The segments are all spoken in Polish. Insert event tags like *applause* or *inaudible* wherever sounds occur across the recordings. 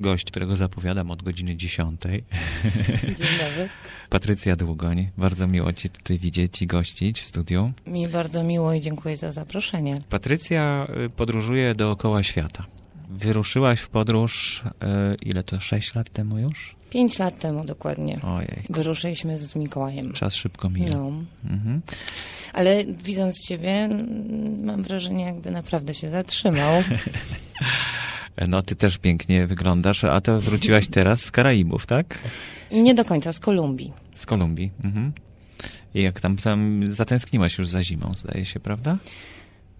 Gość, którego zapowiadam od godziny 10. Dzień dobry. *laughs* Patrycja Długoń. Bardzo miło Cię tutaj widzieć i gościć w studiu. Mi bardzo miło i dziękuję za zaproszenie. Patrycja y, podróżuje dookoła świata. Wyruszyłaś w podróż, y, ile to, 6 lat temu już? Pięć lat temu dokładnie. Ojej, Wyruszyliśmy z Mikołajem. czas szybko mija. No. Mhm. Ale widząc ciebie, mam wrażenie, jakby naprawdę się zatrzymał. *laughs* No, ty też pięknie wyglądasz, a to wróciłaś teraz z Karaibów, tak? Nie do końca, z Kolumbii. Z Kolumbii. Mhm. I jak tam, tam zatęskniłaś już za zimą, zdaje się, prawda?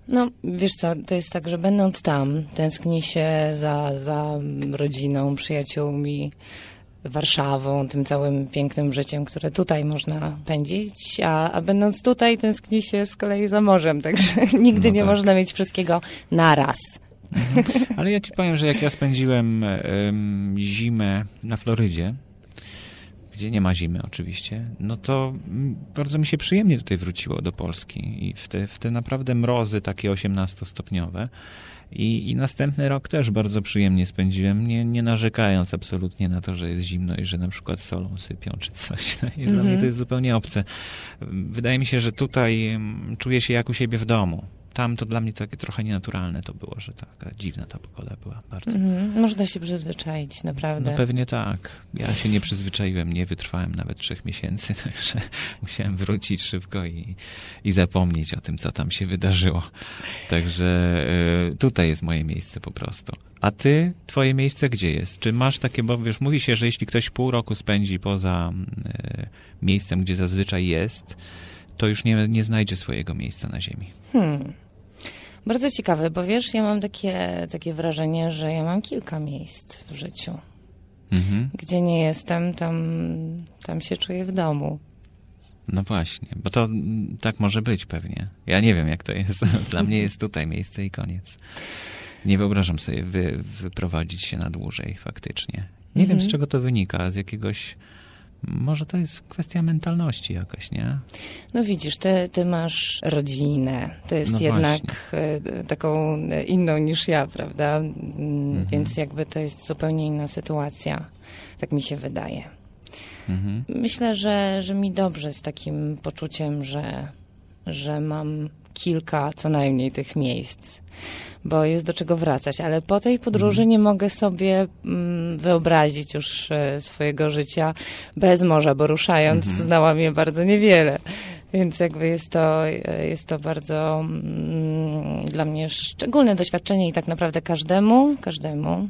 No, wiesz co, to jest tak, że będąc tam, tęskni się za, za rodziną, przyjaciółmi, Warszawą, tym całym pięknym życiem, które tutaj można pędzić, a, a będąc tutaj tęskni się z kolei za morzem, także *laughs* nigdy No nie tak. można mieć wszystkiego naraz. Ale ja ci powiem, że jak ja spędziłem em, zimę na Florydzie, gdzie nie ma zimy oczywiście, no to mm, bardzo mi się przyjemnie tutaj wróciło do Polski i w te, w te naprawdę mrozy takie 18-stopniowe. I, I następny rok też bardzo przyjemnie spędziłem, nie, nie narzekając absolutnie na to, że jest zimno i że na przykład solą sypią czy coś. No i Dla mnie to jest zupełnie obce. Wydaje mi się, że tutaj czuję się jak u siebie w domu. Tam to dla mnie takie trochę nienaturalne to było, że taka dziwna ta pogoda była bardzo. Mhm. Można się przyzwyczaić, naprawdę. No pewnie tak. Ja się nie przyzwyczaiłem, nie wytrwałem nawet trzech miesięcy, *laughs* także musiałem wrócić szybko i, i zapomnieć o tym, co tam się wydarzyło. Także y, tutaj jest moje miejsce po prostu. A ty, twoje miejsce gdzie jest? Czy masz takie, bo wiesz, mówi się, że jeśli ktoś pół roku spędzi poza y, miejscem, gdzie zazwyczaj jest, to już nie, nie znajdzie swojego miejsca na ziemi. Hmm. Bardzo ciekawe, bo wiesz, ja mam takie, takie wrażenie, że ja mam kilka miejsc w życiu. Mhm. Gdzie nie jestem, tam, tam się czuję w domu. No właśnie, bo to mm, tak może być pewnie. Ja nie wiem, jak to jest. *laughs* Dla mnie jest tutaj miejsce i koniec. Nie wyobrażam sobie wy, wyprowadzić się na dłużej faktycznie. Nie wiem, z czego to wynika, z jakiegoś... Może to jest kwestia mentalności jakaś, nie? No widzisz, ty, ty masz rodzinę. To jest No jednak e, taką e, inną niż ja, prawda? Mm, Mhm. Więc jakby to jest zupełnie inna sytuacja. Tak mi się wydaje. Mhm. Myślę, że, że mi dobrze z takim poczuciem, że, że mam kilka co najmniej tych miejsc, bo jest do czego wracać. Ale po tej podróży nie mogę sobie mm, wyobrazić już e, swojego życia bez morza, bo ruszając Mhm. znałam je bardzo niewiele. Więc jakby jest to, e, jest to bardzo mm, dla mnie szczególne doświadczenie i tak naprawdę każdemu, każdemu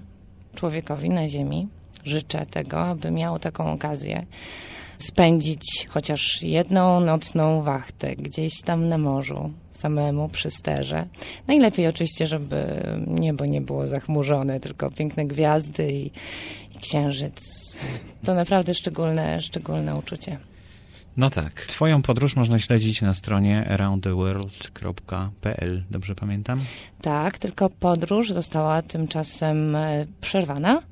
człowiekowi na ziemi życzę tego, aby miał taką okazję spędzić chociaż jedną nocną wachtę gdzieś tam na morzu, samemu przy sterze. Najlepiej oczywiście, żeby niebo nie było zachmurzone, tylko piękne gwiazdy i, i księżyc. To naprawdę szczególne, szczególne uczucie. No tak. Twoją podróż można śledzić na stronie aroundtheworld.pl. Dobrze pamiętam? Tak, tylko podróż została tymczasem e, przerwana,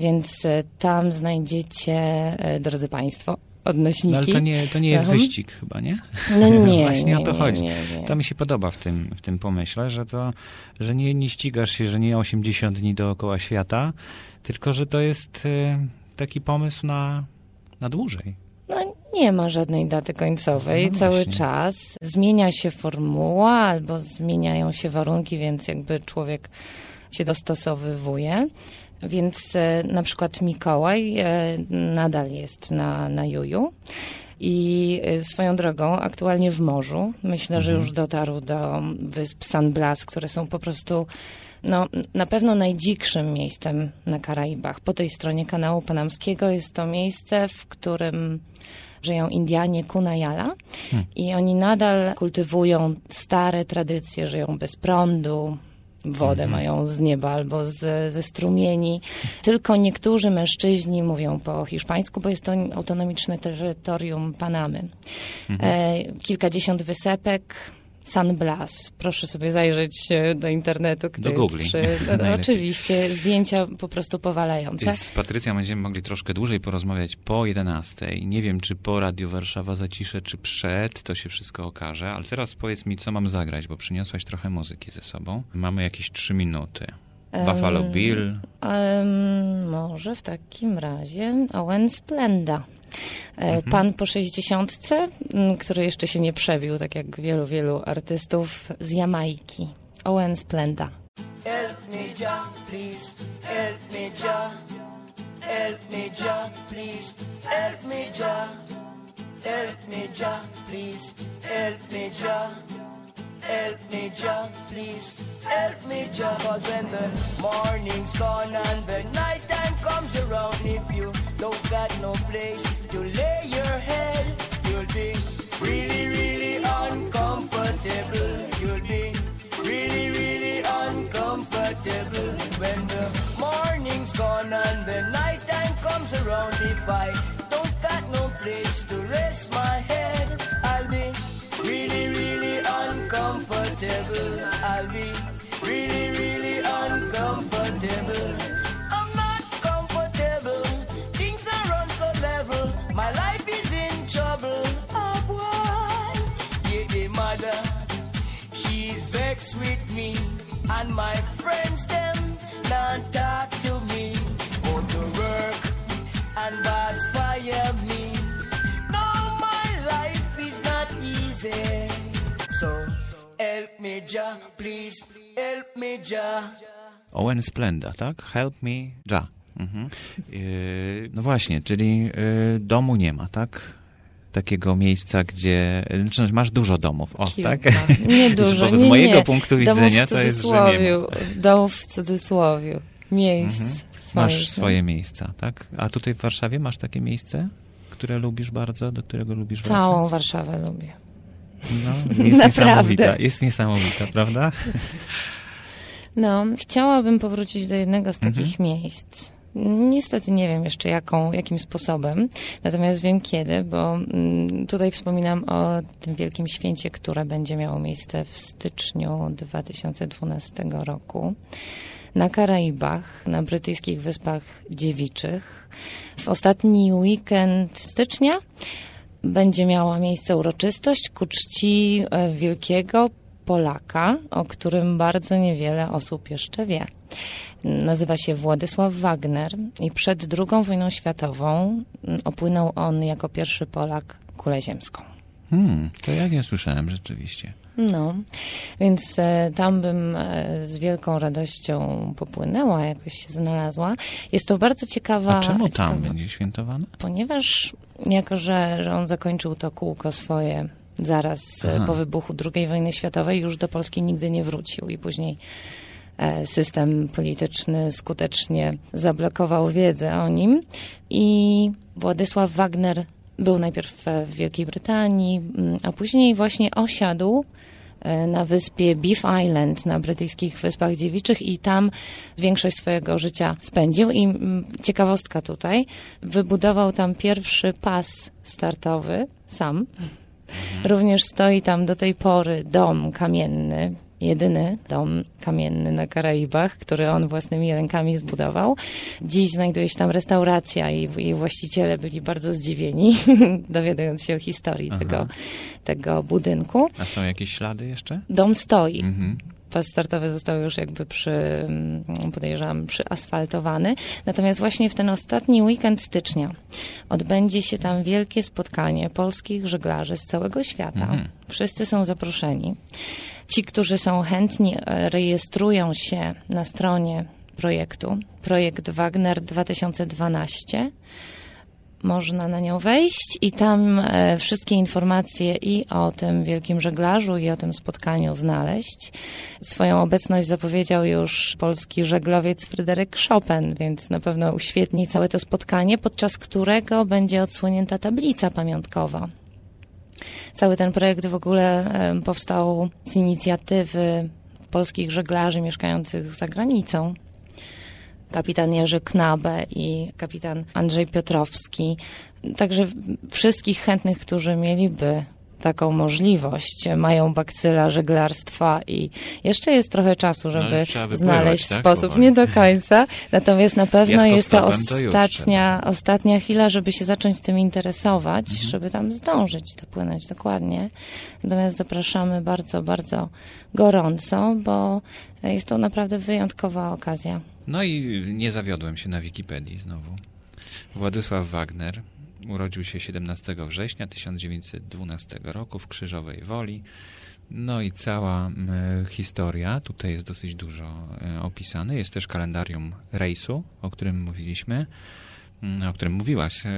więc e, tam znajdziecie, e, drodzy Państwo, odnośniki. No ale to nie, to nie jest Mhm. wyścig chyba, nie? No *laughs* nie, Właśnie nie, o to nie, chodzi. Nie. To mi się podoba w tym, w tym pomyśle, że to, że nie, nie ścigasz się, że nie 80 dni dookoła świata, tylko że to jest y, taki pomysł na, na dłużej. No nie ma żadnej daty końcowej No cały czas. Zmienia się formuła albo zmieniają się warunki, więc jakby człowiek się dostosowywuje. Więc e, na przykład Mikołaj e, nadal jest na, na Juju. I e, swoją drogą, aktualnie w morzu, myślę, że już dotarł do wysp San Blas, które są po prostu no, na pewno najdzikszym miejscem na Karaibach. Po tej stronie kanału panamskiego jest to miejsce, w którym żyją Indianie Kunayala i oni nadal kultywują stare tradycje, żyją bez prądu, wodę mają z nieba albo z, ze strumieni. *laughs* Tylko niektórzy mężczyźni mówią po hiszpańsku, bo jest to autonomiczne terytorium Panamy. E, kilkadziesiąt wysepek, San Blas. Proszę sobie zajrzeć e, do internetu. Do jest Googli. Przy, *laughs* no, oczywiście, zdjęcia po prostu powalające. Z Patrycją będziemy mogli troszkę dłużej porozmawiać po 11. Nie wiem, czy po Radiu Warszawa zaciszę, czy przed, to się wszystko okaże, ale teraz powiedz mi, co mam zagrać, bo przyniosłaś trochę muzyki ze sobą. Mamy jakieś 3 minuty. Buffalo Bill. Um, może w takim razie Owen Splenda. Mhm. Pan po sześćdziesiątce, który jeszcze się nie przebił, tak jak wielu, wielu artystów z Jamajki. Owen Splenda. Help me, please. Help me. Help me, please. Help me. Help me, please. Help me. Help me, Jah, please. Help me, Jah. Cause when the morning's gone and the night time comes around, if you don't got no place to lay your head, you'll be really, really uncomfortable. You'll be really, really uncomfortable. When the morning's gone and the night time comes around, if I don't got no place to rest my head, uncomfortable. I'll be really, really uncomfortable. I'm not comfortable. Things are run so level. My life is in trouble. Oh boy, yeah, the mother, she's vexed with me, and my friends them not talk to me. Go to work and boss Ja, please, help me, Ja. Owen Splenda, tak? Help me, Ja. Mhm. Yy, no właśnie, czyli yy, domu nie ma, tak? Takiego miejsca, gdzie. Znaczy, masz dużo domów. O, Kilka. tak? Nie *laughs* dużo. Z nie, mojego nie. punktu widzenia to jest, że nie ma. Domów w cudzysłowie. Miejsc. Mhm. Masz swoje miejsca, tak? A tutaj w Warszawie masz takie miejsce, które lubisz bardzo, do którego lubisz wracać? Całą Warszawę lubię. No, jest *laughs* niesamowita, jest niesamowita, prawda? *laughs* No, chciałabym powrócić do jednego z takich mhm. miejsc. Niestety nie wiem jeszcze jaką, jakim sposobem, natomiast wiem kiedy, bo mm, tutaj wspominam o tym wielkim święcie, które będzie miało miejsce w styczniu 2012 roku na Karaibach, na brytyjskich Wyspach Dziewiczych. W ostatni weekend stycznia będzie miała miejsce uroczystość ku czci e, wielkiego Polaka, o którym bardzo niewiele osób jeszcze wie. Nazywa się Władysław Wagner i przed II wojną światową opłynął on jako pierwszy Polak kulę ziemską. Hmm, to ja nie słyszałem rzeczywiście. No, więc e, tam bym e, z wielką radością popłynęła, jakoś się znalazła. Jest to bardzo ciekawa... A czemu ciekawa, tam będzie świętowane? Ponieważ jako, że, że on zakończył to kółko swoje zaraz e, Aha. po wybuchu II wojny światowej, już do Polski nigdy nie wrócił i później system polityczny skutecznie zablokował wiedzę o nim i Władysław Wagner był najpierw w Wielkiej Brytanii, mm, a później właśnie osiadł e, na wyspie Beef Island na brytyjskich Wyspach Dziewiczych i tam większość swojego życia spędził. I mm, ciekawostka tutaj, wybudował tam pierwszy pas startowy sam. Mhm. Również stoi tam do tej pory dom kamienny, jedyny dom kamienny na Karaibach, który on własnymi rękami zbudował. Dziś znajduje się tam restauracja i jej właściciele byli bardzo zdziwieni, *laughs* dowiadując się o historii tego, tego budynku. A są jakieś ślady jeszcze? Dom stoi. Mhm pas startowy został już jakby przy, mm, podejrzewam, przyasfaltowany. Natomiast właśnie w ten ostatni weekend stycznia odbędzie się tam wielkie spotkanie polskich żeglarzy z całego świata. Mhm. Wszyscy są zaproszeni. Ci, którzy są chętni, e, rejestrują się na stronie projektu, projekt Wagner 2012 można na nią wejść i tam e, wszystkie informacje i o tym wielkim żeglarzu, i o tym spotkaniu znaleźć. Swoją obecność zapowiedział już polski żeglowiec Fryderyk Chopin, więc na pewno uświetni całe to spotkanie, podczas którego będzie odsłonięta tablica pamiątkowa. Cały ten projekt w ogóle powstał z inicjatywy polskich żeglarzy mieszkających za granicą kapitan Jerzy Knabe i kapitan Andrzej Piotrowski. Także wszystkich chętnych, którzy mieliby taką możliwość, mają bakcyla żeglarstwa i jeszcze jest trochę czasu, żeby No, znaleźć tak, sposób. Nie do końca. Natomiast na pewno jest to to ostatnia, trzeba. ostatnia chwila, żeby się zacząć tym interesować, Mhm. żeby tam zdążyć dopłynąć dokładnie. Natomiast zapraszamy bardzo, bardzo gorąco, bo jest to naprawdę wyjątkowa okazja. No i nie zawiodłem się na Wikipedii znowu. Władysław Wagner urodził się 17 września 1912 roku w Krzyżowej Woli. No i cała historia, tutaj jest dosyć dużo e, opisane. Jest też kalendarium rejsu, o którym mówiliśmy, o którym mówiłaś. E, e,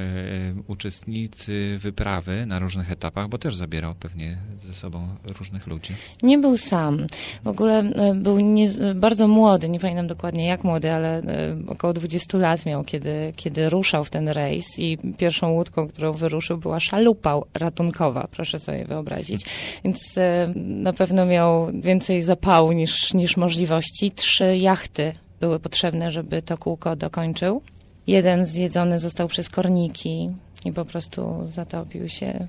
uczestnicy wyprawy na różnych etapach, bo też zabierał pewnie ze sobą różnych ludzi. Nie był sam. W ogóle e, był nie, bardzo młody, nie pamiętam dokładnie jak młody, ale około 20 lat miał, kiedy, kiedy ruszał w ten rejs i pierwszą łódką, którą wyruszył była szalupa ratunkowa, proszę sobie wyobrazić. Więc na pewno miał więcej zapału niż, niż możliwości. Trzy jachty były potrzebne, żeby to kółko dokończył. Jeden zjedzony został przez korniki i po prostu zatopił się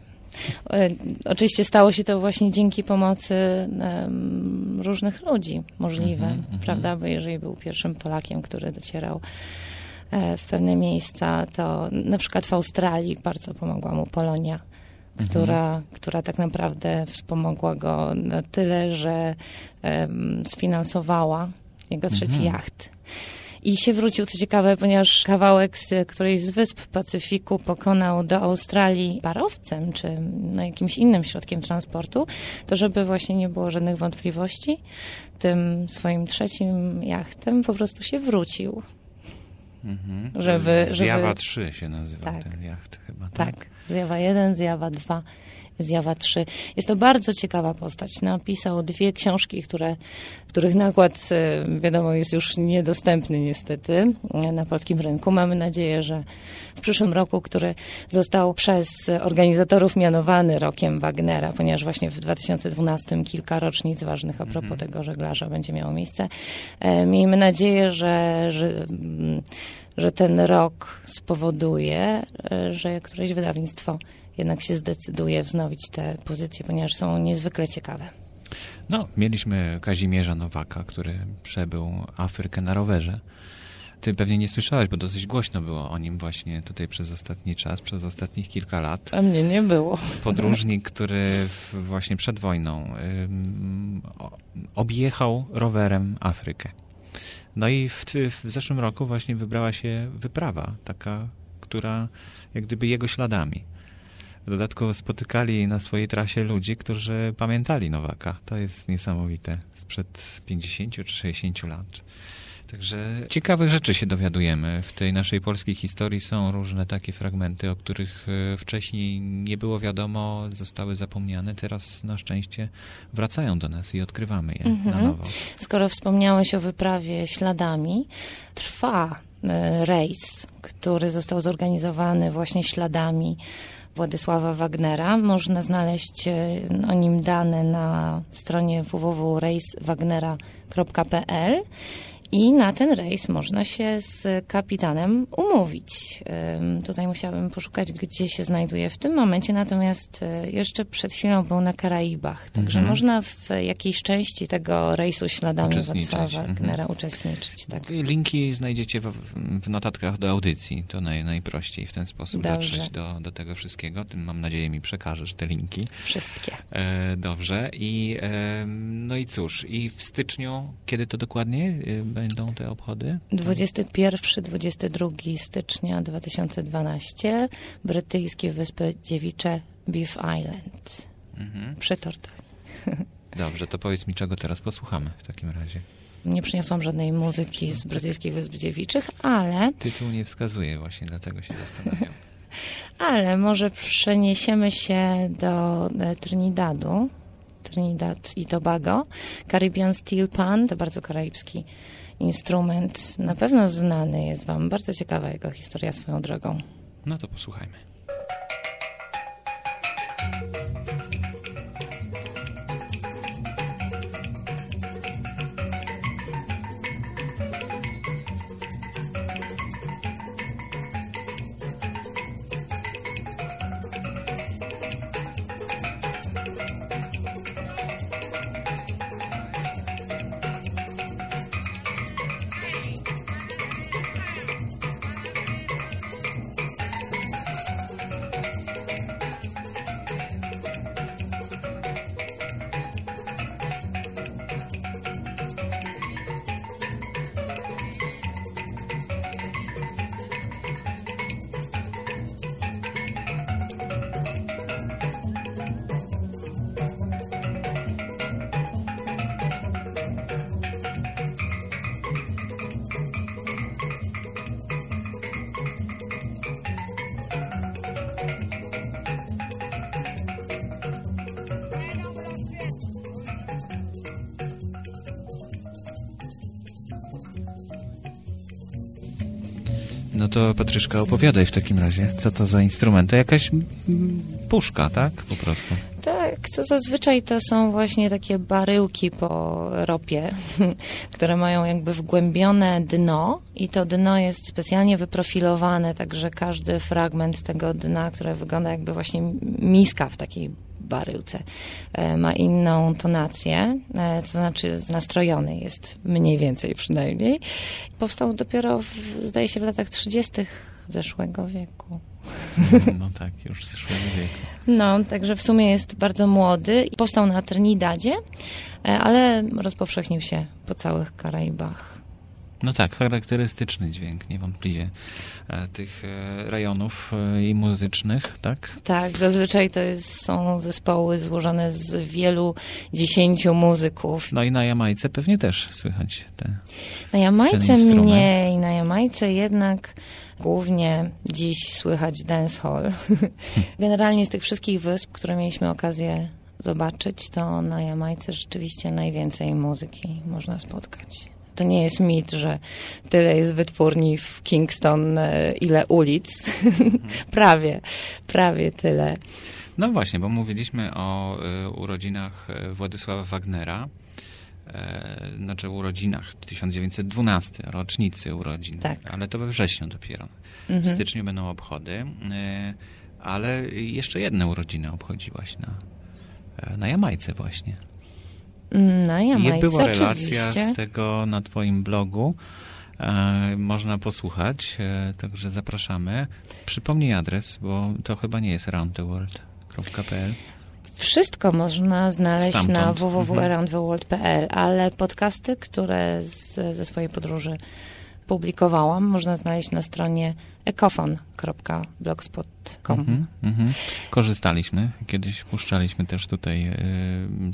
E, Oczywiście stało się to właśnie dzięki pomocy em, różnych ludzi, możliwe, Mhm, mhm. prawda? Bo jeżeli był pierwszym Polakiem, który docierał e, w pewne miejsca, to na przykład w Australii bardzo pomogła mu Polonia, która, która tak naprawdę wspomogła go na tyle, że em, sfinansowała jego trzeci Mhm. jacht. I się wrócił, co ciekawe, ponieważ kawałek z którejś z wysp Pacyfiku pokonał do Australii parowcem, czy no, jakimś innym środkiem transportu, to żeby właśnie nie było żadnych wątpliwości, tym swoim trzecim jachtem po prostu się wrócił. Mhm. Żeby- Zjawa żeby- 3 się nazywa Tak. ten jacht chyba. Tak, zjawa 1, zjawa 2, zjawa 3. Jest to bardzo ciekawa postać. Napisał dwie książki, które, których nakład, e, wiadomo, jest już niedostępny niestety e, na polskim rynku. Mamy nadzieję, że w przyszłym roku, który został przez organizatorów mianowany rokiem Wagnera, ponieważ właśnie w 2012 kilka rocznic ważnych a propos tego żeglarza będzie miało miejsce. E, Miejmy nadzieję, że, że mm, że ten rok spowoduje, że któreś wydawnictwo jednak się zdecyduje wznowić te pozycje, ponieważ są niezwykle ciekawe. No, mieliśmy Kazimierza Nowaka, który przebył Afrykę na rowerze. Ty pewnie nie słyszałeś, bo dosyć głośno było o nim właśnie tutaj przez ostatni czas, przez ostatnich kilka lat. A mnie nie było. Podróżnik, który właśnie przed wojną objechał rowerem Afrykę. No i w, w zeszłym roku właśnie wybrała się wyprawa, taka, która jak gdyby jego śladami. W dodatku spotykali na swojej trasie ludzi, którzy pamiętali Nowaka. To jest niesamowite. Sprzed 50 czy 60 lat. Także ciekawych rzeczy się dowiadujemy. W tej naszej polskiej historii są różne takie fragmenty, o których e, wcześniej nie było wiadomo, zostały zapomniane. Teraz na szczęście wracają do nas i odkrywamy je na Mhm. nowo. Skoro wspomniałeś o wyprawie śladami, trwa e, rejs, który został zorganizowany właśnie śladami Władysława Wagnera. Można znaleźć e, o nim dane na stronie www.rejswagnera.pl i na ten rejs można się z kapitanem umówić. Tutaj musiałabym poszukać, gdzie się znajduje w tym momencie, natomiast e, jeszcze przed chwilą był na Karaibach, także Mhm. można w jakiejś części tego rejsu śladami Wacława mhm. Wagnera uczestniczyć. Tak. Linki znajdziecie w, w notatkach do audycji. To naj, najprościej w ten sposób Dobrze. dotrzeć do, do tego wszystkiego. Tym mam nadzieję mi przekażesz te linki. Wszystkie. E, dobrze. I e, no i cóż, i w styczniu, kiedy to dokładnie e, będą te obchody? 21-22 stycznia 2012 brytyjskie wyspy dziewicze Beef Island Mhm. przy Tortoni. *laughs* Dobrze, to powiedz mi, czego teraz posłuchamy w takim razie. Nie przyniosłam żadnej muzyki z brytyjskich wysp dziewiczych, ale Tytuł nie wskazuje właśnie, dlatego się zastanawiam. *laughs* Ale może przeniesiemy się do e, Trinidadu, Trinidad i Tobago. Caribbean Steel Pan to bardzo karaibski instrument. Na pewno znany jest Wam. Bardzo ciekawa jego historia swoją drogą. No to posłuchajmy. No to Patryszka, opowiadaj w takim razie, co to za instrument? To jakaś puszka, tak? Po prostu. Tak, to zazwyczaj to są właśnie takie baryłki po ropie, *laughs* które mają jakby wgłębione dno i to dno jest specjalnie wyprofilowane, także każdy fragment tego dna, które wygląda jakby właśnie miska w takiej baryłce, e, ma inną tonację, e, to znaczy nastrojony jest mniej więcej przynajmniej. Powstał dopiero, w, zdaje się, w latach 30. zeszłego wieku. *laughs* No tak, już zeszłego wieku. No, także w sumie jest bardzo młody. Powstał na Trinidadzie, e, ale rozpowszechnił się po całych Karaibach. No tak, charakterystyczny dźwięk, niewątpliwie, e, tych e, rejonów i muzycznych, tak? Tak, zazwyczaj to jest, są zespoły złożone z wielu, dziesięciu muzyków. No i na Jamajce pewnie też słychać te Na Jamajce mniej, na Jamajce jednak Głównie dziś słychać dancehall. *laughs* Generalnie z tych wszystkich wysp, które mieliśmy okazję zobaczyć, to na Jamajce rzeczywiście najwięcej muzyki można spotkać. To nie jest mit, że tyle jest wytwórni w Kingston, e, ile ulic. *laughs* prawie, prawie tyle. No właśnie, bo mówiliśmy o y, urodzinach e, Władysława Wagnera e, znaczy urodzinach 1912, rocznicy urodzin. Tak. Ale to we wrześniu dopiero. Mhm. W styczniu będą obchody. E, ale jeszcze jedne urodziny obchodziłaś na, e, na Jamajce właśnie. Na Jamajce, I była relacja oczywiście. z tego na twoim blogu. E, można posłuchać, e, także zapraszamy. Przypomnij adres, bo to chyba nie jest roundtheworld.pl. Wszystko można znaleźć Stamtąd. na www.aroundtheworld.pl, ale podcasty, które z, ze swojej podróży publikowałam, można znaleźć na stronie ecofon.blogspot.com. Mm -hmm, Korzystaliśmy, kiedyś puszczaliśmy też tutaj y,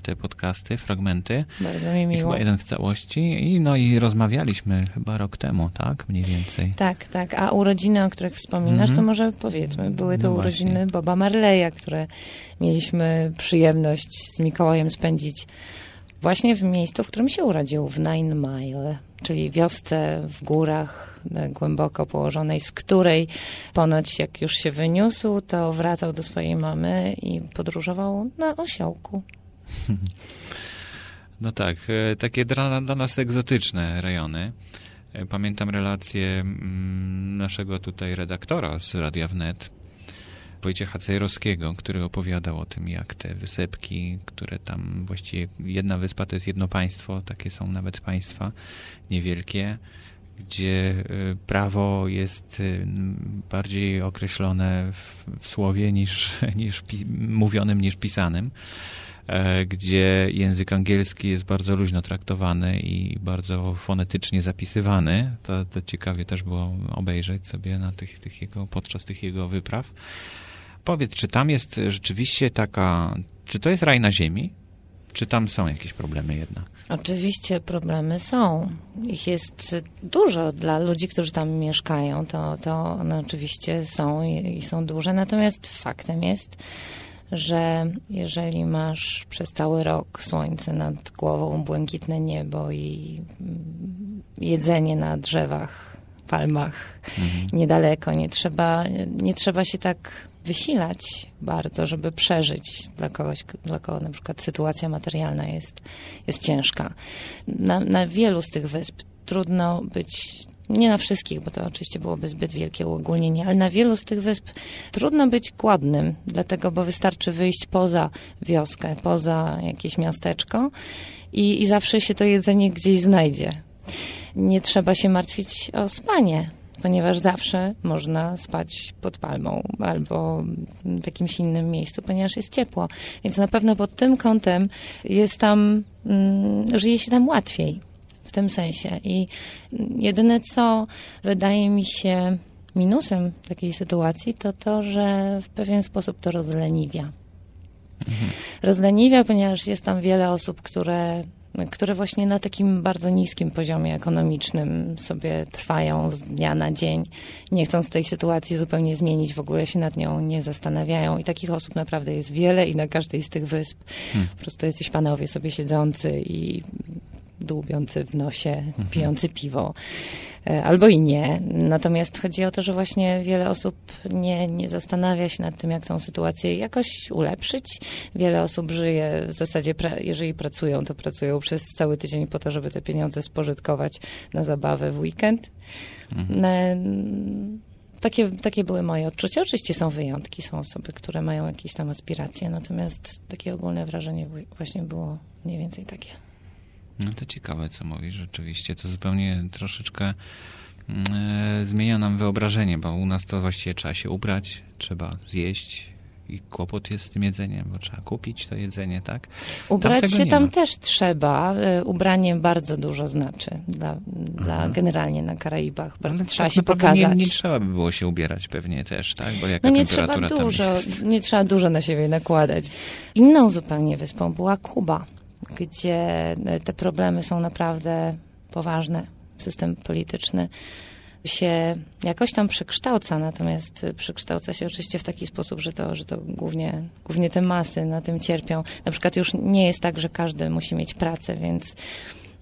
te podcasty, fragmenty. Bardzo mi miło. I chyba jeden w całości i no i rozmawialiśmy chyba rok temu, tak? Mniej więcej. Tak, tak. A urodziny, o których wspominasz, to mhm. może powiedzmy, były to no urodziny właśnie. Boba Marleya, które mieliśmy przyjemność z Mikołajem spędzić właśnie w miejscu, w którym się urodził, w Nine Mile, czyli wiosce w górach e, głęboko położonej, z której ponoć jak już się wyniósł, to wracał do swojej mamy i podróżował na osiołku. *laughs* No tak, e, takie dla, dla nas egzotyczne rejony. E, pamiętam relację mm, naszego tutaj redaktora z Radia Wnet, Wojciecha Cejrowskiego, który opowiadał o tym, jak te wysepki, które tam właściwie jedna wyspa to jest jedno państwo, takie są nawet państwa niewielkie, gdzie y, prawo jest y, bardziej określone w, słowie niż, *laughs* niż mówionym, niż pisanym e, gdzie język angielski jest bardzo luźno traktowany i bardzo fonetycznie zapisywany. To, to ciekawie też było obejrzeć sobie na tych, tych jego, podczas tych jego wypraw. Powiedz, czy tam jest rzeczywiście taka, czy to jest raj na ziemi? Czy tam są jakieś problemy jednak? Oczywiście problemy są. Ich jest dużo dla ludzi, którzy tam mieszkają. To, to one oczywiście są i, i są duże. Natomiast faktem jest, że jeżeli masz przez cały rok słońce nad głową, błękitne niebo i jedzenie na drzewach, palmach mhm. niedaleko, nie trzeba, nie trzeba się tak wysilać bardzo, żeby przeżyć dla kogoś, dla kogo na przykład sytuacja materialna jest, jest ciężka. Na, na wielu z tych wysp trudno być nie na wszystkich, bo to oczywiście byłoby zbyt wielkie uogólnienie, ale na wielu z tych wysp trudno być głodnym, dlatego, bo wystarczy wyjść poza wioskę, poza jakieś miasteczko i, i zawsze się to jedzenie gdzieś znajdzie. Nie trzeba się martwić o spanie, ponieważ zawsze można spać pod palmą albo w jakimś innym miejscu, ponieważ jest ciepło. Więc na pewno pod tym kątem jest tam, mm, żyje się tam łatwiej w tym sensie. I jedyne, co wydaje mi się minusem takiej sytuacji, to to, że w pewien sposób to rozleniwia. Mhm. Rozleniwia, ponieważ jest tam wiele osób, które które właśnie na takim bardzo niskim poziomie ekonomicznym sobie trwają z dnia na dzień, nie chcąc tej sytuacji zupełnie zmienić, w ogóle się nad nią nie zastanawiają. I takich osób naprawdę jest wiele i na każdej z tych wysp hmm. po prostu jesteś panowie sobie siedzący i dłubiący w nosie, mhm. pijący piwo. E, albo i nie. Natomiast chodzi o to, że właśnie wiele osób nie, nie zastanawia się nad tym, jak tą sytuację jakoś ulepszyć. Wiele osób żyje w zasadzie, jeżeli pracują, to pracują przez cały tydzień po to, żeby te pieniądze spożytkować na zabawę w weekend. Mhm. Takie, takie były moje odczucia. Oczywiście są wyjątki, są osoby, które mają jakieś tam aspiracje, natomiast takie ogólne wrażenie właśnie było mniej więcej takie. No to ciekawe, co mówisz. Rzeczywiście to zupełnie troszeczkę mm, e, zmienia nam wyobrażenie, bo u nas to właściwie trzeba się ubrać, trzeba zjeść i kłopot jest z tym jedzeniem, bo trzeba kupić to jedzenie, tak? Ubrać tam się tam ma. też trzeba. E, ubranie bardzo dużo znaczy dla, dla generalnie na Karaibach. Ale trzeba tak się pokazać. Nie, nie, trzeba by było się ubierać pewnie też, tak? Bo jaka no nie trzeba dużo, nie trzeba dużo na siebie nakładać. Inną zupełnie wyspą była Kuba gdzie te problemy są naprawdę poważne. System polityczny się jakoś tam przekształca, natomiast przekształca się oczywiście w taki sposób, że to, że to głównie, głównie te masy na tym cierpią. Na przykład już nie jest tak, że każdy musi mieć pracę, więc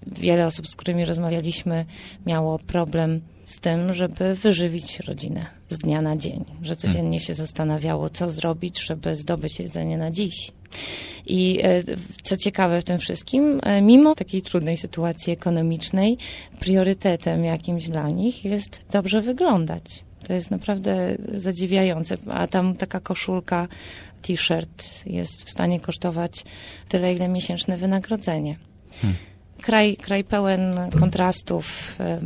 wiele osób, z którymi rozmawialiśmy, miało problem z tym, żeby wyżywić rodzinę z dnia na dzień, że codziennie się zastanawiało, co zrobić, żeby zdobyć jedzenie na dziś. I e, co ciekawe w tym wszystkim, e, mimo takiej trudnej sytuacji ekonomicznej, priorytetem jakimś dla nich jest dobrze wyglądać. To jest naprawdę zadziwiające. A tam taka koszulka, t-shirt jest w stanie kosztować tyle, ile miesięczne wynagrodzenie. Hmm. Kraj, kraj pełen kontrastów e,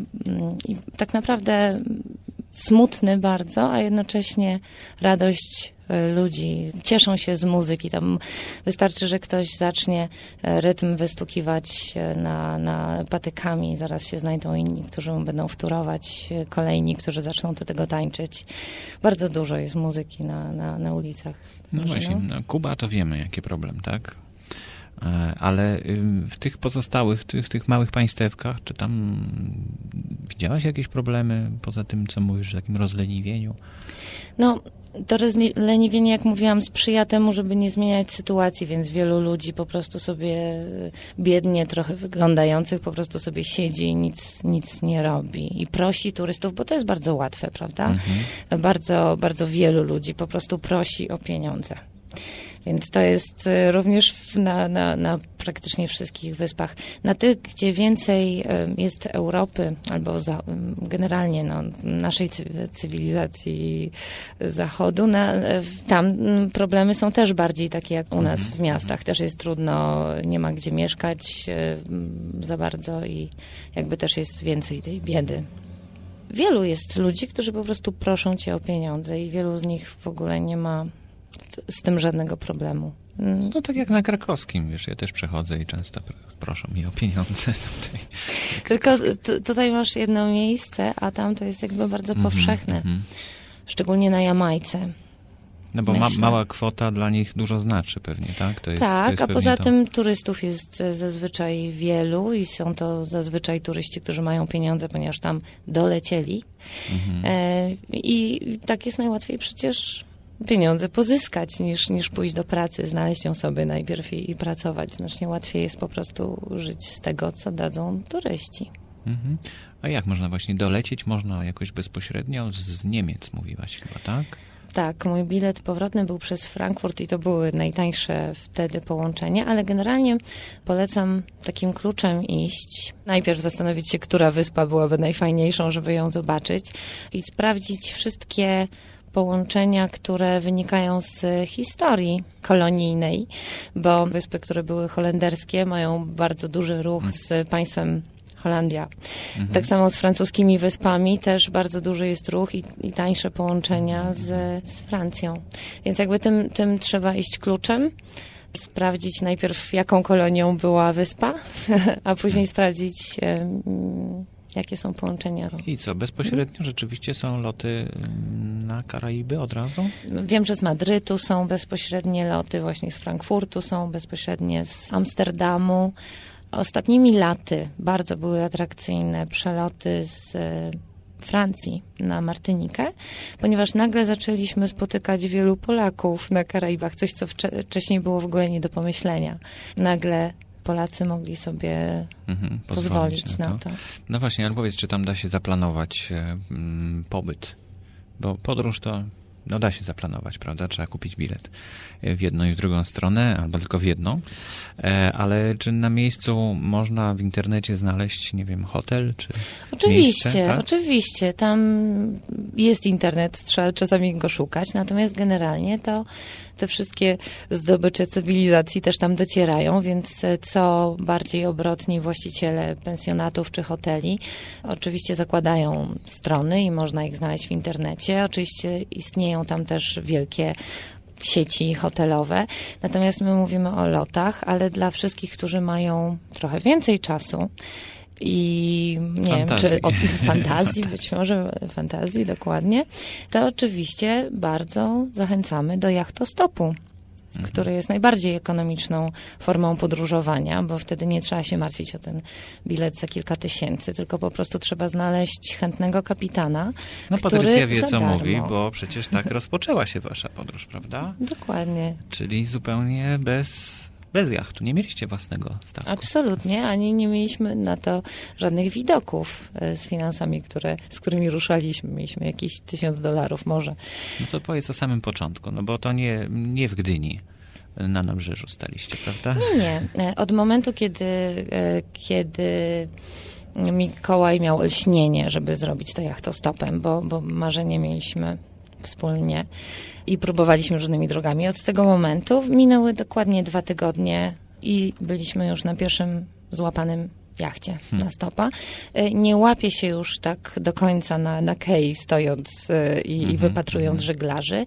i tak naprawdę smutny bardzo, a jednocześnie radość ludzi cieszą się z muzyki. Tam wystarczy, że ktoś zacznie e, rytm wystukiwać e, na, na patykami, zaraz się znajdą inni, którzy mu będą wturować, kolejni, którzy zaczną do tego tańczyć. Bardzo dużo jest muzyki na, na, na ulicach. No właśnie, no? no, Kuba to wiemy, jaki problem, tak? Ale w tych pozostałych, tych, tych małych państewkach, czy tam widziałaś jakieś problemy poza tym, co mówisz, takim rozleniwieniu? No, to rozleniwienie, jak mówiłam, sprzyja temu, żeby nie zmieniać sytuacji, więc wielu ludzi po prostu sobie e, biednie trochę wyglądających po prostu sobie siedzi i nic, nic nie robi i prosi turystów, bo to jest bardzo łatwe, prawda? Mhm. Bardzo, bardzo wielu ludzi po prostu prosi o pieniądze. Więc to jest e, również na, na, na praktycznie wszystkich wyspach. Na tych, gdzie więcej e, jest Europy, albo za, generalnie no, naszej cywilizacji Zachodu, na, tam problemy są też bardziej takie jak u nas mhm. w miastach. Też jest trudno, nie ma gdzie mieszkać za bardzo i jakby też jest więcej tej biedy wielu jest ludzi, którzy po prostu proszą cię o pieniądze i wielu z nich w ogóle nie ma z tym żadnego problemu. Mm. No tak jak na krakowskim, wiesz, ja też przechodzę i często proszę mi o pieniądze. *laughs* Tylko tutaj masz jedno miejsce, a tam to jest jakby bardzo mm -hmm, powszechne. Mm -hmm. Szczególnie na Jamajce. No bo ma, mała kwota dla nich dużo znaczy pewnie, tak? To jest, tak, to jest a poza to... tym turystów jest zazwyczaj wielu i są to zazwyczaj turyści, którzy mają pieniądze, ponieważ tam dolecieli. Mhm. E, I tak jest najłatwiej przecież pieniądze pozyskać niż, niż pójść do pracy, znaleźć ją sobie najpierw i, i pracować. Znacznie łatwiej jest po prostu żyć z tego, co dadzą turyści. Mhm. A jak można właśnie dolecieć? Można jakoś bezpośrednio z Niemiec, mówiłaś chyba, tak? Tak, mój bilet powrotny był przez Frankfurt i to były najtańsze wtedy połączenia, ale generalnie polecam takim kluczem iść. Najpierw zastanowić się, która wyspa byłaby najfajniejszą, żeby ją zobaczyć i sprawdzić wszystkie połączenia, które wynikają z historii kolonijnej, bo wyspy, które były holenderskie, mają bardzo duży ruch z państwem Holandia. Mhm. Tak samo z francuskimi wyspami też bardzo duży jest ruch i, i tańsze połączenia z, z Francją. Więc jakby tym, tym trzeba iść kluczem sprawdzić najpierw, jaką kolonią była wyspa, *laughs* a później sprawdzić, jakie są połączenia. I co, bezpośrednio rzeczywiście są loty mm, na Karaiby od razu? Wiem, że z Madrytu są bezpośrednie loty, właśnie z Frankfurtu są bezpośrednie z Amsterdamu. Ostatnimi laty bardzo były atrakcyjne przeloty z e, Francji na Martynikę, ponieważ nagle zaczęliśmy spotykać wielu Polaków na Karaibach, coś co wcześniej było w ogóle nie do pomyślenia. Nagle Polacy mogli sobie mhm, pozwolić, pozwolić, na, to. to. No właśnie, ale powiedz, czy tam da się zaplanować e, mm, pobyt? Bo podróż to no da się zaplanować, prawda? Trzeba kupić bilet w jedną i w drugą stronę, albo tylko w jedną. E, ale czy na miejscu można w internecie znaleźć, nie wiem, hotel czy Oczywiście, miejsce, tak? oczywiście. Tam jest internet, trzeba czasami go szukać, natomiast generalnie to te wszystkie zdobycze cywilizacji też tam docierają, więc co bardziej obrotni właściciele pensjonatów czy hoteli oczywiście zakładają strony i można ich znaleźć w internecie. Oczywiście istnieją tam też wielkie sieci hotelowe. Natomiast my mówimy o lotach, ale dla wszystkich, którzy mają trochę więcej czasu, i nie fantazji. wiem, czy od *laughs* fantazji, być może fantazji, dokładnie, to oczywiście bardzo zachęcamy do jachtostopu. Mhm. który jest najbardziej ekonomiczną formą podróżowania, bo wtedy nie trzeba się martwić o ten bilet za kilka tysięcy, tylko po prostu trzeba znaleźć chętnego kapitana. No Patrycja wie, co mówi, bo przecież tak *laughs* rozpoczęła się wasza podróż, prawda? Dokładnie. Czyli zupełnie bez bez jachtu. Nie mieliście własnego statku. Absolutnie, ani nie mieliśmy na to żadnych widoków e, z finansami, które, z którymi ruszaliśmy. Mieliśmy jakieś tysiąc dolarów może. No to powiedz o samym początku, no bo to nie, nie w Gdyni na Nabrzeżu staliście, prawda? Nie, nie. E, od momentu, kiedy, e, kiedy Mikołaj miał lśnienie, żeby zrobić to jachtostopem, bo, bo marzenie mieliśmy wspólnie i próbowaliśmy różnymi drogami. Od tego momentu minęły dokładnie dwa tygodnie i byliśmy już na pierwszym złapanym jachcie hmm. na stopa. E, nie łapie się już tak do końca na, na kei stojąc e, i, mm -hmm, wypatrując mm -hmm. żeglarzy.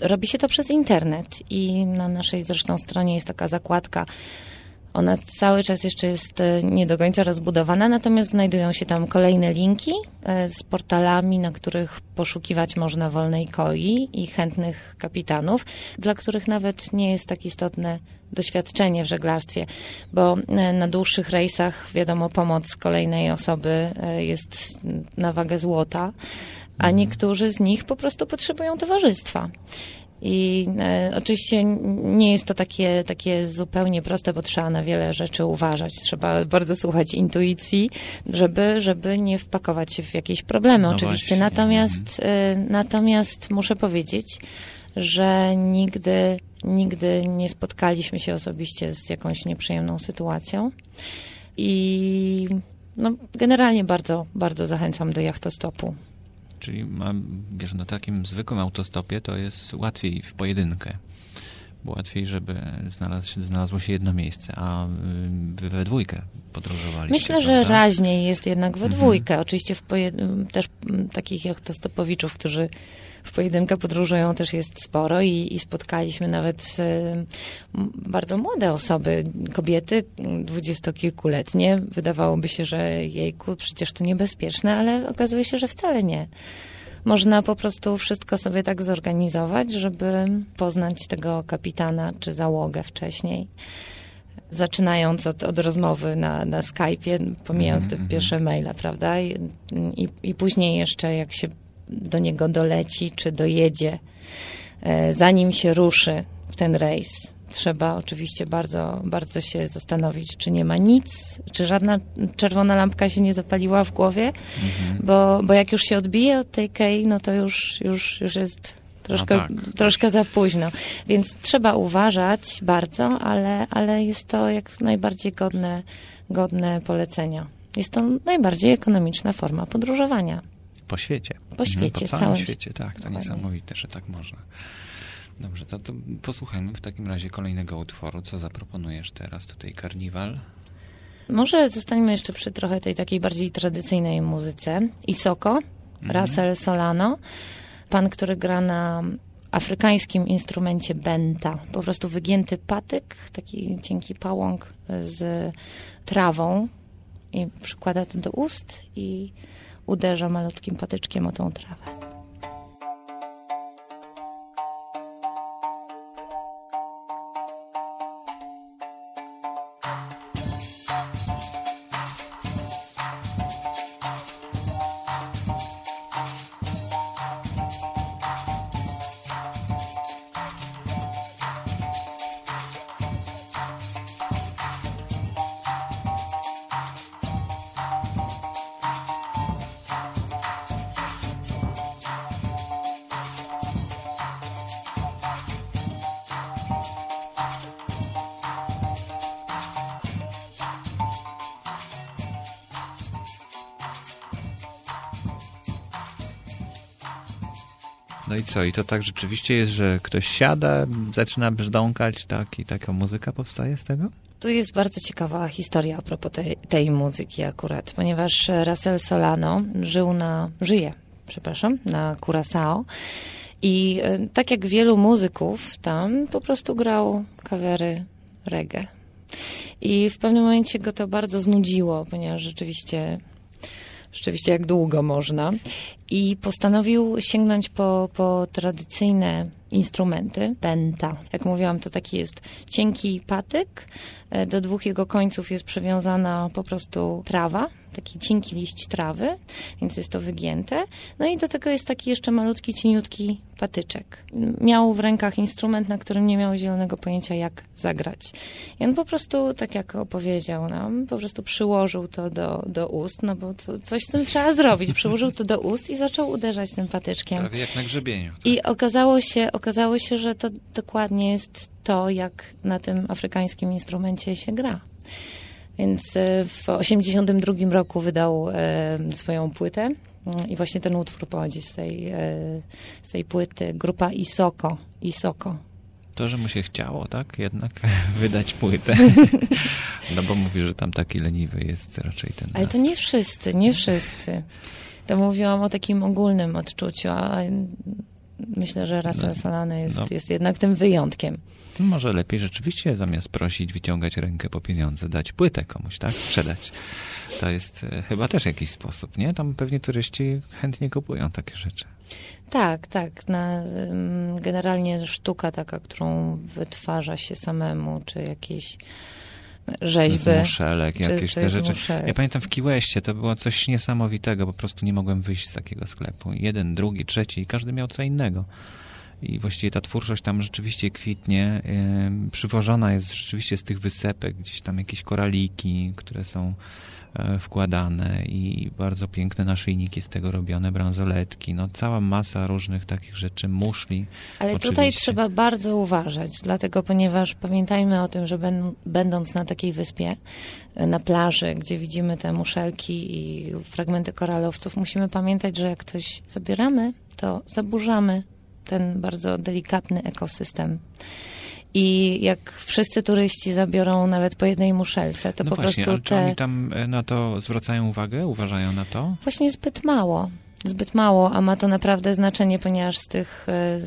Robi się to przez internet i na naszej zresztą stronie jest taka zakładka ona cały czas jeszcze jest e, nie do końca rozbudowana, natomiast znajdują się tam kolejne linki e, z portalami, na których poszukiwać można wolnej koi i chętnych kapitanów, dla których nawet nie jest tak istotne doświadczenie w żeglarstwie, bo e, na dłuższych rejsach, wiadomo, pomoc kolejnej osoby jest na wagę złota, a mhm. niektórzy z nich po prostu potrzebują towarzystwa. I e, oczywiście nie jest to takie, takie zupełnie proste, bo trzeba na wiele rzeczy uważać. Trzeba bardzo słuchać intuicji, żeby, żeby nie wpakować się w jakieś problemy. No oczywiście. Natomiast, e, natomiast muszę powiedzieć, że nigdy, nigdy nie spotkaliśmy się osobiście z jakąś nieprzyjemną sytuacją. I no, generalnie bardzo, bardzo zachęcam do jachtostopu. Czyli ma, wiesz, na takim zwykłym autostopie to jest łatwiej w pojedynkę. Bo łatwiej, żeby znalazł, znalazło się jedno miejsce, a wy we dwójkę podróżowaliście. Myślę, że raźniej jest jednak we mhm. dwójkę. Mhm. Oczywiście w też takich autostopowiczów, którzy w pojedynkę podróżują też jest sporo i, i spotkaliśmy nawet bardzo młode osoby, kobiety dwudziestokilkuletnie. Wydawałoby się, że jejku, przecież to niebezpieczne, ale okazuje się, że wcale nie. Można po prostu wszystko sobie tak zorganizować, żeby poznać tego kapitana czy załogę wcześniej zaczynając od, od rozmowy na, na Skype'ie, pomijając mm -hmm. te mhm. pierwsze maile, prawda? I, i, I, później jeszcze jak się do niego doleci, czy dojedzie, e, zanim się ruszy w ten rejs. Trzeba oczywiście bardzo, bardzo się zastanowić, czy nie ma nic, czy żadna czerwona lampka się nie zapaliła w głowie, mhm. bo, bo jak już się odbije od tej kei, no to już, już, już jest troszkę, no tak. troszkę za późno. Więc trzeba uważać bardzo, ale, ale jest to jak najbardziej godne, godne polecenia. Jest to najbardziej ekonomiczna forma podróżowania. Po świecie. Po mhm, świecie, po całym, całym świecie, tak. To Dokładnie. niesamowite, że tak można. Dobrze, to, to, posłuchajmy w takim razie kolejnego utworu. Co zaproponujesz teraz tutaj, Karniwal? Może zostańmy jeszcze przy trochę tej takiej bardziej tradycyjnej muzyce. Isoko, mhm. Russell Solano. Pan, który gra na afrykańskim instrumencie benta. Po prostu wygięty patyk, taki cienki pałąk z trawą i przykłada to do ust i uderza malutkim patyczkiem o tą trawę. No i co? I to tak rzeczywiście jest, że ktoś siada, zaczyna brzdąkać, tak? I taka muzyka powstaje z tego? Tu jest bardzo ciekawa historia a propos tej, tej muzyki akurat, ponieważ Russell Solano żył na, żyje, przepraszam, na Curaçao i e, tak jak wielu muzyków tam po prostu grał kawery reggae. I w pewnym momencie go to bardzo znudziło, ponieważ rzeczywiście rzeczywiście jak długo można. I postanowił sięgnąć po, po tradycyjne instrumenty, penta. Jak mówiłam, to taki jest cienki patyk. E, do dwóch jego końców jest przywiązana po prostu trawa, taki cienki liść trawy, więc jest to wygięte. No i do tego jest taki jeszcze malutki, cieniutki patyczek. Miał w rękach instrument, na którym nie miał zielonego pojęcia, jak zagrać. I on po prostu, tak jak opowiedział nam, po prostu przyłożył to do, do ust, no bo to, coś z tym trzeba zrobić. Przyłożył to do ust i zaczął uderzać tym patyczkiem. Prawie jak na grzebieniu. Tak? I okazało się, okazało się, że to dokładnie jest to, jak na tym afrykańskim instrumencie się gra. Więc e, w 1982 roku wydał e, swoją płytę mm, i właśnie ten utwór pochodzi z tej, e, z tej płyty. Grupa Isoko. Isoko. To, że mu się chciało, tak? Jednak *laughs* wydać płytę. *laughs* No bo mówi, że tam taki leniwy jest raczej ten. Ale to nie wszyscy, nie wszyscy. To mówiłam o takim ogólnym odczuciu, a myślę, że Russell no, jest, no. jest jednak tym wyjątkiem. Może lepiej rzeczywiście zamiast prosić, wyciągać rękę po pieniądze, dać płytę komuś, tak? Sprzedać. To jest e, chyba też jakiś sposób, nie? Tam pewnie turyści chętnie kupują takie rzeczy. Tak, tak. Na, generalnie sztuka taka, którą wytwarza się samemu, czy jakieś rzeźby. Z muszelek, jakieś te rzeczy. Muszelek. Ja pamiętam w Kiłeście to było coś niesamowitego, po prostu nie mogłem wyjść z takiego sklepu. Jeden, drugi, trzeci i każdy miał co innego i właściwie ta twórczość tam rzeczywiście kwitnie. Przywożona jest rzeczywiście z tych wysepek, gdzieś tam jakieś koraliki, które są e, wkładane i bardzo piękne naszyjniki z tego robione, bransoletki, no cała masa różnych takich rzeczy, muszli. Ale oczywiście. tutaj trzeba bardzo uważać, dlatego ponieważ pamiętajmy o tym, że będąc na takiej wyspie, e, na plaży, gdzie widzimy te muszelki i fragmenty koralowców, musimy pamiętać, że jak coś zabieramy, to zaburzamy ten bardzo delikatny ekosystem. I jak wszyscy turyści zabiorą nawet po jednej muszelce, to no po właśnie, prostu ale te... czy oni tam e, na to zwracają uwagę, uważają na to? Właśnie zbyt mało. Zbyt mało, a ma to naprawdę znaczenie, ponieważ z tych e,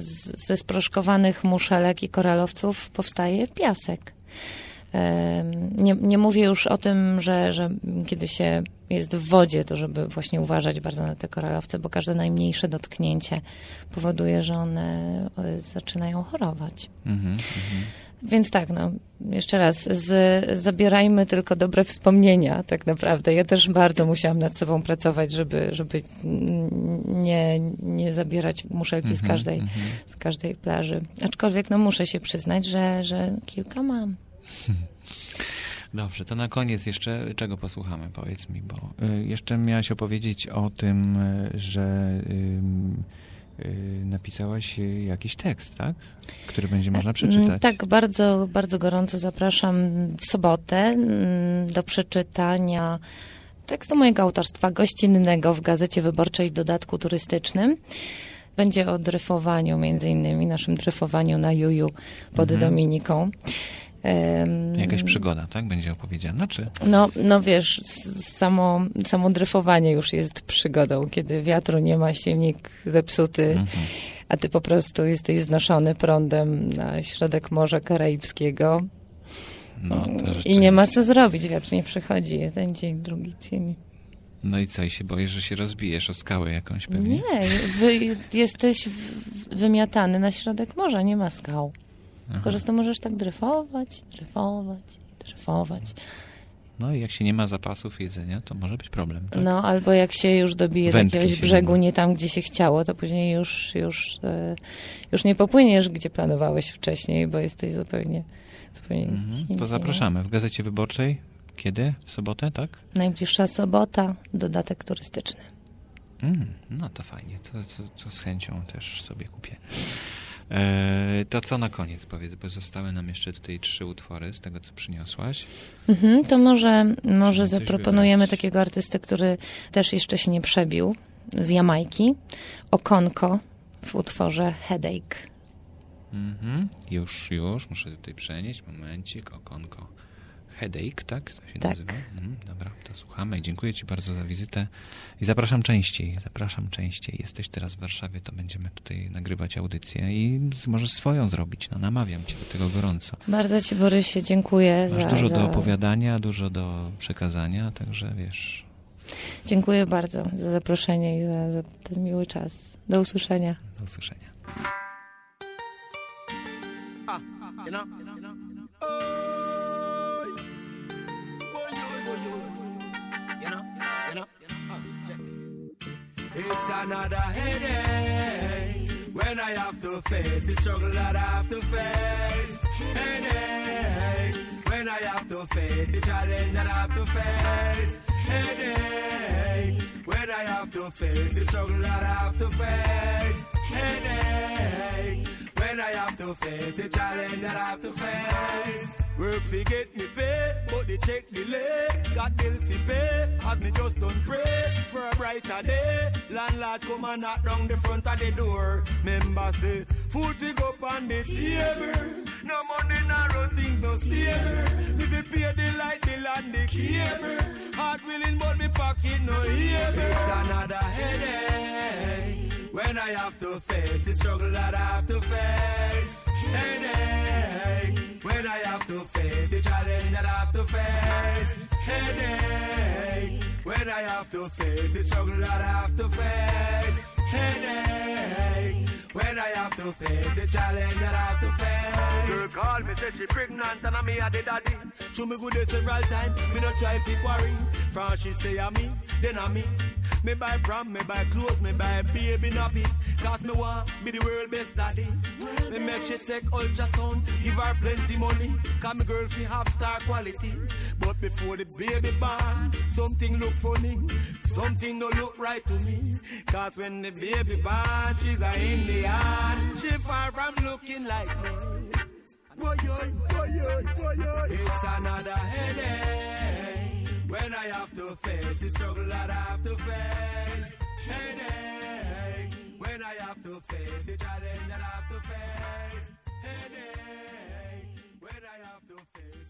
ze sproszkowanych muszelek i koralowców powstaje piasek. Nie, nie mówię już o tym, że, że kiedy się jest w wodzie, to żeby właśnie uważać bardzo na te koralowce, bo każde najmniejsze dotknięcie powoduje, że one e, zaczynają chorować. Mm -hmm, Więc tak, no, jeszcze raz, z, zabierajmy tylko dobre wspomnienia, tak naprawdę. Ja też bardzo musiałam nad sobą pracować, żeby, żeby nie, nie zabierać muszelki z, mhm, każdej, z każdej plaży. Aczkolwiek, no, muszę się przyznać, że, że kilka mam. *laughs* Dobrze, to na koniec jeszcze czego posłuchamy, powiedz mi, bo y, jeszcze miałaś opowiedzieć o tym, y, że y, napisałaś jakiś tekst, tak? Który będzie można przeczytać. Tak, bardzo, bardzo gorąco zapraszam w sobotę mm, do przeczytania tekstu mojego autorstwa gościnnego w Gazecie Wyborczej w dodatku turystycznym. Będzie o dryfowaniu, między innymi naszym dryfowaniu na Juju pod mhm. Dominiką. Jakaś przygoda, tak? Będzie opowiedziana, czy? No, no wiesz, samo, samo dryfowanie już jest przygodą, kiedy wiatru nie ma, silnik zepsuty, mhm. a ty po prostu jesteś znoszony prądem na środek Morza Karaibskiego. No, I nie ma co zrobić, wiatr nie przychodzi. Jeden dzień, drugi dzień. No i co, i się boisz, że się rozbijesz o skałę jakąś pewnie? Nie, wy, jesteś wymiatany na środek morza, nie ma skał. Aha. Po prostu możesz tak dryfować, dryfować, dryfować. No i jak się nie ma zapasów jedzenia, to może być problem. Tak? No, albo jak się już dobije Wędki do jakiegoś brzegu nie, nie tam, gdzie się chciało, to później już, już, e, już nie popłyniesz, gdzie planowałeś wcześniej, bo jesteś zupełnie, zupełnie mhm. To zapraszamy. W Gazecie Wyborczej kiedy? W sobotę, tak? Najbliższa sobota, dodatek turystyczny. Mm, no to fajnie, to, to, to z chęcią też sobie kupię. E, to co na koniec powiedz, bo zostały nam jeszcze tutaj trzy utwory z tego, co przyniosłaś. Mhm, to może, może zaproponujemy wybrać? takiego artystę, który też jeszcze się nie przebił, z Jamajki, Okonko. w utworze Headache. Mhm. Już, już. Muszę tutaj przenieść. Momencik, okonko. Headache, tak? To się Tak. nazywa? Mhm. Dobra, to słuchamy i dziękuję Ci bardzo za wizytę. I zapraszam częściej, zapraszam częściej. Jesteś teraz w Warszawie, to będziemy tutaj nagrywać audycję i możesz swoją zrobić. No, namawiam Cię do tego gorąco. Bardzo Ci, Borysie, dziękuję Masz za... dużo za... do opowiadania, dużo do przekazania, także wiesz, Dziękuję bardzo za zaproszenie i za, za ten miły czas. Do usłyszenia. do usłyszenia. You know? Oh, It's another headache when I have to face the struggle that I have to face. Headache when I have to face the challenge that I have to face. Headache when I have to face the struggle that I have to face. Headache when I have to face the challenge that I have to face. Work fi get me pay, but the check delay. Got bills fi pay, as me just don't pray for a brighter day. Landlord come and knock down the front of the door. Member say, food fi go on the table. No money, no run things no stable. Me fi pay the light bill and the cable. Heart willing, but me pocket no able. It's another headache when I have to face the struggle that I have to face. Headache when I have to face the challenge that I have to face. Headache when I have to face the struggle that I have to face. Headache when I have to face the challenge that I have to face. Girl call me, say she pregnant and I'm me a the daddy. Show me good day several times, me no try fi quarry. Francis say a me, then a me. Me buy pram, me buy clothes, me buy baby nappy. Cause me want be the world best daddy. Me make she take ultrasound, give her plenty money. Cause me girl fi have star quality. But before the baby born, something look funny. Something no look right to me. Cause when the baby born, she's a Indian. She far from looking like me. Boy, boy, boy, boy, It's another headache when I have to face the struggle that I have to face. Hey, hey. When I have to face the challenge that I have to face. Hey, hey. When I have to face.